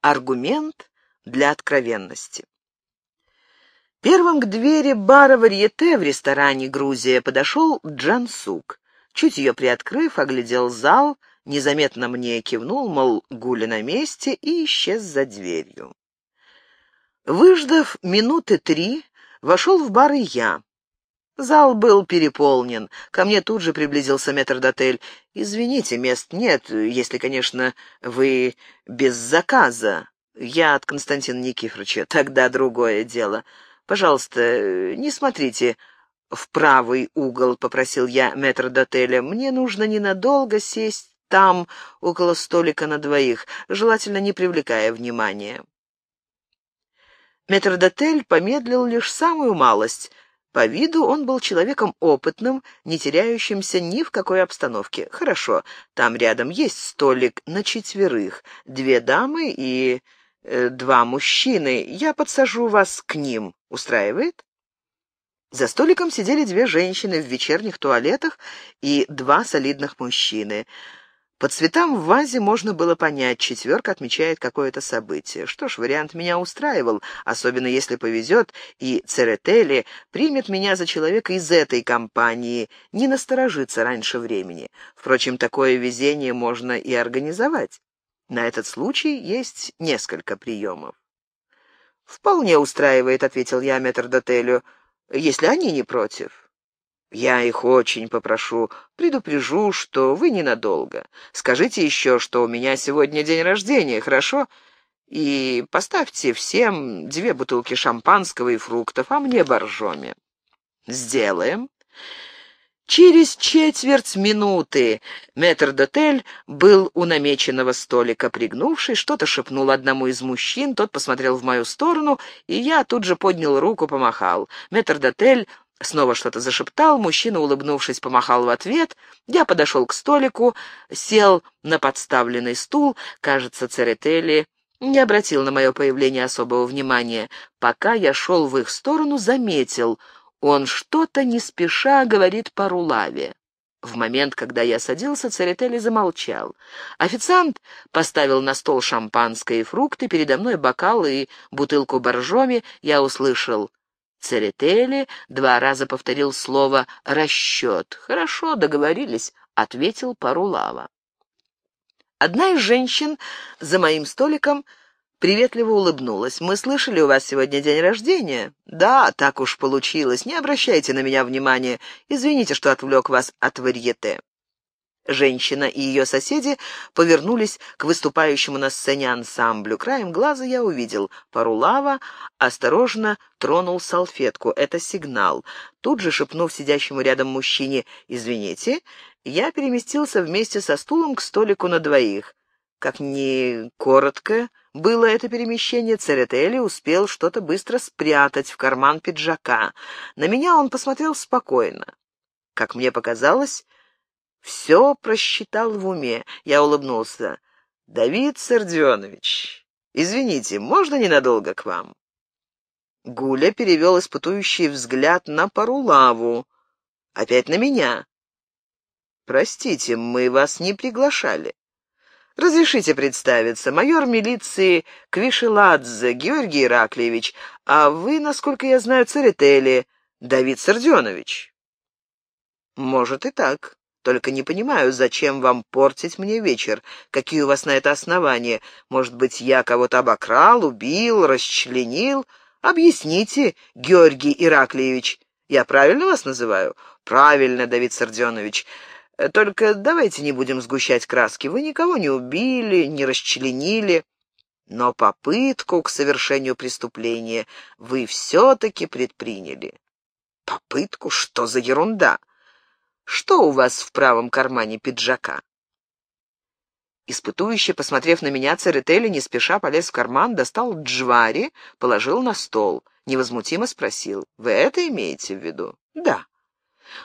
Аргумент для откровенности. Первым к двери бара «Варьете» в ресторане «Грузия» подошел Джан Сук. Чуть ее приоткрыв, оглядел зал, незаметно мне кивнул, мол, гуля на месте, и исчез за дверью. Выждав минуты три, вошел в бар и я. Зал был переполнен. Ко мне тут же приблизился метрдотель. «Извините, мест нет, если, конечно, вы без заказа. Я от Константина Никифоровича. Тогда другое дело. Пожалуйста, не смотрите в правый угол», — попросил я метрдотеля. «Мне нужно ненадолго сесть там, около столика на двоих, желательно не привлекая внимания». Метрдотель помедлил лишь самую малость. По виду он был человеком опытным, не теряющимся ни в какой обстановке. Хорошо, там рядом есть столик на четверых, две дамы и э, два мужчины. Я подсажу вас к ним. Устраивает? За столиком сидели две женщины в вечерних туалетах и два солидных мужчины. По цветам в вазе можно было понять, четверка отмечает какое-то событие. Что ж, вариант меня устраивал, особенно если повезет, и Церетели примет меня за человека из этой компании, не насторожится раньше времени. Впрочем, такое везение можно и организовать. На этот случай есть несколько приемов. «Вполне устраивает», — ответил я метрдотелю, — «если они не против». Я их очень попрошу, предупрежу, что вы ненадолго. Скажите еще, что у меня сегодня день рождения, хорошо? И поставьте всем две бутылки шампанского и фруктов, а мне боржоми. Сделаем. Через четверть минуты метр-дотель был у намеченного столика, пригнувшись, что-то шепнул одному из мужчин, тот посмотрел в мою сторону, и я тут же поднял руку, помахал. Метр-дотель Снова что-то зашептал, мужчина, улыбнувшись, помахал в ответ. Я подошел к столику, сел на подставленный стул. Кажется, Церетели не обратил на мое появление особого внимания. Пока я шел в их сторону, заметил, он что-то не спеша говорит по рулаве. В момент, когда я садился, Церетели замолчал. Официант поставил на стол шампанское и фрукты, передо мной бокал и бутылку боржоми. Я услышал Церетели два раза повторил слово «расчет». «Хорошо, договорились», — ответил Парулава. Одна из женщин за моим столиком приветливо улыбнулась. «Мы слышали, у вас сегодня день рождения?» «Да, так уж получилось. Не обращайте на меня внимания. Извините, что отвлек вас от варьете». Женщина и ее соседи повернулись к выступающему на сцене ансамблю. Краем глаза я увидел. Парулава осторожно тронул салфетку. Это сигнал. Тут же, шепнув сидящему рядом мужчине «Извините», я переместился вместе со стулом к столику на двоих. Как ни коротко было это перемещение, Церетели успел что-то быстро спрятать в карман пиджака. На меня он посмотрел спокойно. Как мне показалось, все просчитал в уме. Я улыбнулся. «Давид Сердионович, извините, можно ненадолго к вам?» Гуля перевел испытующий взгляд на Парулаву. Опять на меня. «Простите, мы вас не приглашали. Разрешите представиться, майор милиции Квишеладзе Георгий Ираклиевич, а вы, насколько я знаю, Церетели Давид Сердионович». «Может и так. Только не понимаю, зачем вам портить мне вечер? Какие у вас на это основания? Может быть, я кого-то обокрал, убил, расчленил? Объясните, Георгий Ираклиевич. Я правильно вас называю? Правильно, Давид Сарденович. Только давайте не будем сгущать краски. Вы никого не убили, не расчленили. Но попытку к совершению преступления вы все-таки предприняли. Попытку? Что за ерунда? Что у вас в правом кармане пиджака?» Испытующий, посмотрев на меня, Церетели не спеша полез в карман, достал джвари, положил на стол. Невозмутимо спросил, «Вы это имеете в виду?» «Да».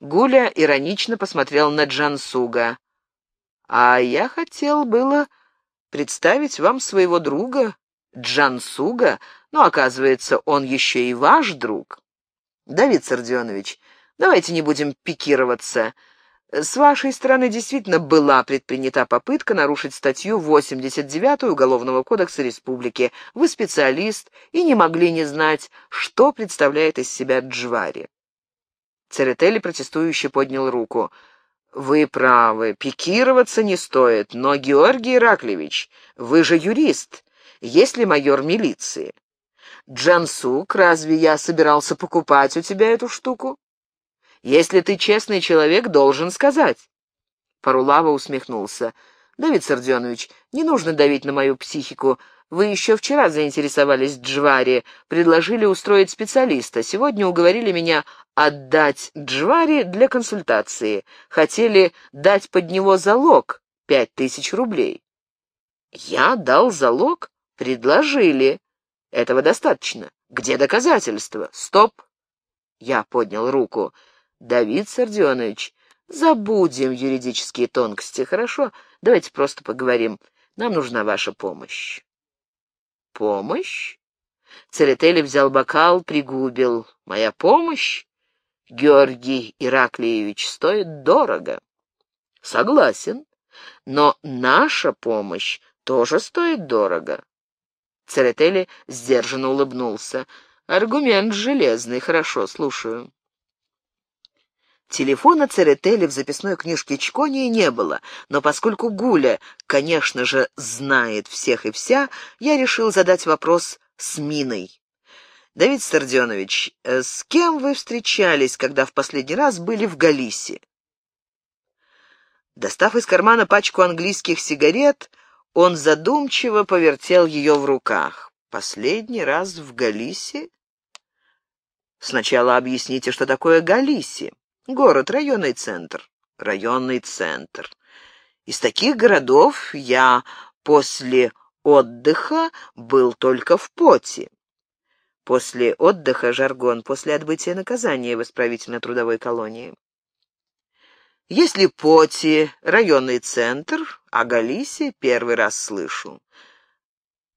Гуля иронично посмотрел на Джансуга. «А я хотел было представить вам своего друга, Джансуга, но, оказывается, он еще и ваш друг. Давид Сардионович, Давайте не будем пикироваться. С вашей стороны действительно была предпринята попытка нарушить статью 89 Уголовного кодекса Республики. Вы специалист и не могли не знать, что представляет из себя Джвари. Церетели протестующе поднял руку. «Вы правы, пикироваться не стоит, но, Георгий Ираклевич, вы же юрист, если майор милиции. Джансук, разве я собирался покупать у тебя эту штуку? Если ты честный человек, должен сказать». Парулава усмехнулся. «Давид Сарденович, не нужно давить на мою психику. Вы еще вчера заинтересовались Джвари, предложили устроить специалиста. Сегодня уговорили меня отдать Джвари для консультации. Хотели дать под него залог пять тысяч рублей». «Я дал залог? Предложили. Этого достаточно. Где доказательства? Стоп!» Я поднял руку. «Давид Сардионович, забудем юридические тонкости, хорошо? Давайте просто поговорим. Нам нужна ваша помощь». «Помощь?» Церетели взял бокал, пригубил. «Моя помощь, Георгий Ираклиевич, стоит дорого». «Согласен, но наша помощь тоже стоит дорого». Церетели сдержанно улыбнулся. «Аргумент железный, хорошо, слушаю». Телефона Церетели в записной книжке Чкония не было, но поскольку Гуля, конечно же, знает всех и вся, я решил задать вопрос с Миной. «Давид Сарденович, э, с кем вы встречались, когда в последний раз были в Галисе?» Достав из кармана пачку английских сигарет, он задумчиво повертел ее в руках. «Последний раз в Галисе?» «Сначала объясните, что такое Галиси». Город, районный центр. Районный центр. Из таких городов я после отдыха был только в Поте. После отдыха жаргон, после отбытия наказания в исправительно-трудовой колонии. Если Поти — районный центр, о Галисе первый раз слышу.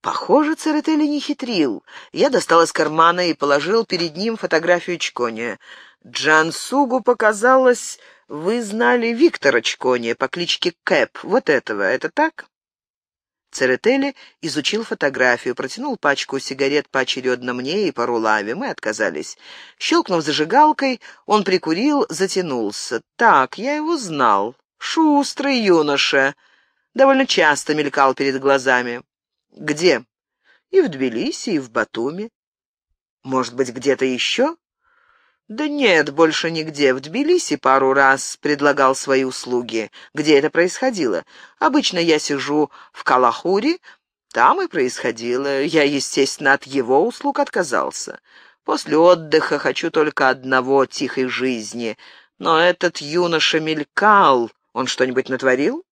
Похоже, Церетели не хитрил. Я достал из кармана и положил перед ним фотографию Чкония. Джансугу показалось, вы знали Виктора Чкония по кличке Кэп. Вот этого. Это так? Церетели изучил фотографию, протянул пачку сигарет поочередно мне и пару лаве. Мы отказались. Щелкнув зажигалкой, он прикурил, затянулся. Так, я его знал. Шустрый юноша. Довольно часто мелькал перед глазами. Где? И в Тбилиси, и в Батуми. Может быть, где-то еще? Да нет, больше нигде. В Тбилиси пару раз предлагал свои услуги. Где это происходило? Обычно я сижу в Калахуре. Там и происходило. Я, естественно, от его услуг отказался. После отдыха хочу только одного — тихой жизни. Но этот юноша мелькал. Он что-нибудь натворил?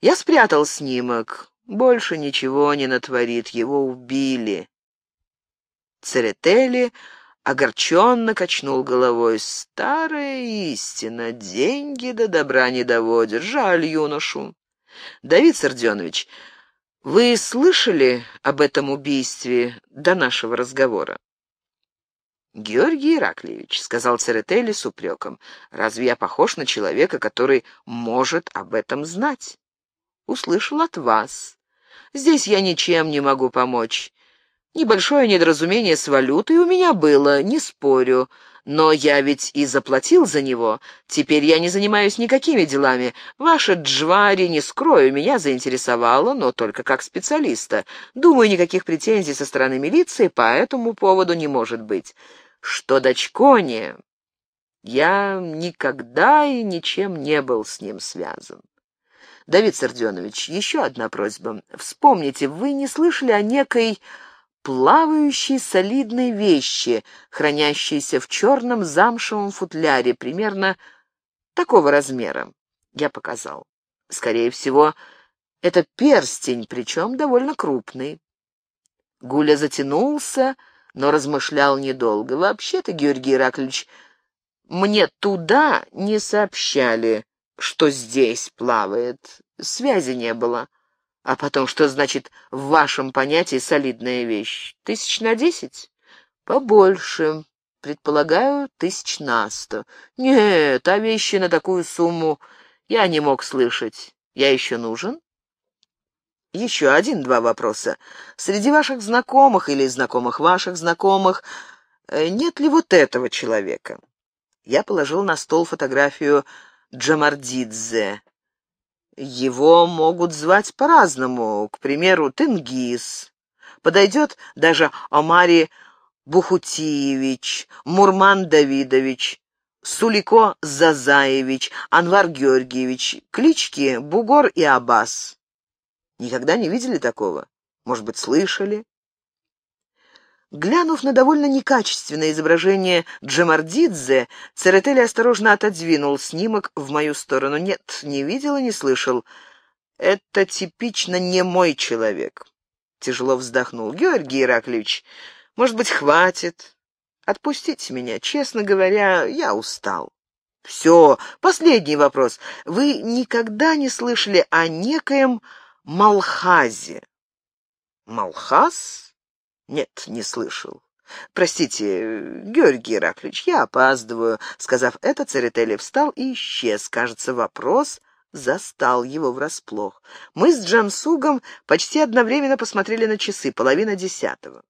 Я спрятал снимок. Больше ничего не натворит, его убили. Церетели огорченно качнул головой. Старая истина, деньги до добра не доводят, жаль юношу. Давид Сарденович, вы слышали об этом убийстве до нашего разговора? «Георгий Ираклиевич», — сказал Церетели с упреком, — «разве я похож на человека, который может об этом знать?» услышал от вас. Здесь я ничем не могу помочь. Небольшое недоразумение с валютой у меня было, не спорю, но я ведь и заплатил за него. Теперь я не занимаюсь никакими делами. Ваша Джвари, не скрою, меня заинтересовала, но только как специалиста. Думаю, никаких претензий со стороны милиции по этому поводу не может быть. Что до я никогда и ничем не был с ним связан. Давид Серденович, еще одна просьба. Вспомните, вы не слышали о некой плавающей солидной вещи, хранящейся в черном замшевом футляре, примерно такого размера. Я показал. Скорее всего, это перстень, причем довольно крупный. Гуля затянулся, но размышлял недолго. Вообще-то, Георгий Ираклевич, мне туда не сообщали, что здесь плавает. Связи не было. А потом, что значит в вашем понятии солидная вещь? Тысяч на десять? Побольше. Предполагаю, тысяч на сто. Нет, а вещи на такую сумму я не мог слышать. Я еще нужен? Еще один-два вопроса. Среди ваших знакомых или знакомых ваших знакомых э, нет ли вот этого человека? Я положил на стол фотографию Джамардидзе. Его могут звать по-разному, к примеру, Тенгиз. Подойдет даже Омари Бухутиевич, Мурман Давидович, Сулико Зазаевич, Анвар Георгиевич, клички Бугор и Аббас. Никогда не видели такого? Может быть, слышали? Глянув на довольно некачественное изображение Джамардидзе, Церетели осторожно отодвинул снимок в мою сторону. Нет, не видел и не слышал. Это типично не мой человек. Тяжело вздохнул. Георгий Ираклевич, может быть, хватит? Отпустите меня. Честно говоря, я устал. Все, последний вопрос. Вы никогда не слышали о некоем Малхазе? Малхаз? Нет, не слышал. «Простите, Георгий Ираклевич, я опаздываю». Сказав это, Церетели встал и исчез. Кажется, вопрос застал его врасплох. Мы с Джамсугом почти одновременно посмотрели на часы, половина десятого.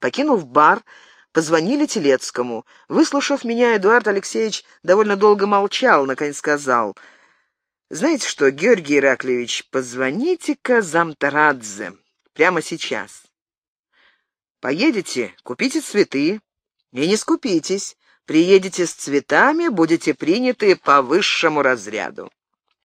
Покинув бар, позвонили Телецкому. Выслушав меня, Эдуард Алексеевич довольно долго молчал, наконец сказал, «Знаете что, Георгий Ираклевич, позвоните-ка Замтарадзе прямо сейчас. Поедете, купите цветы и не скупитесь. Приедете с цветами, будете приняты по высшему разряду».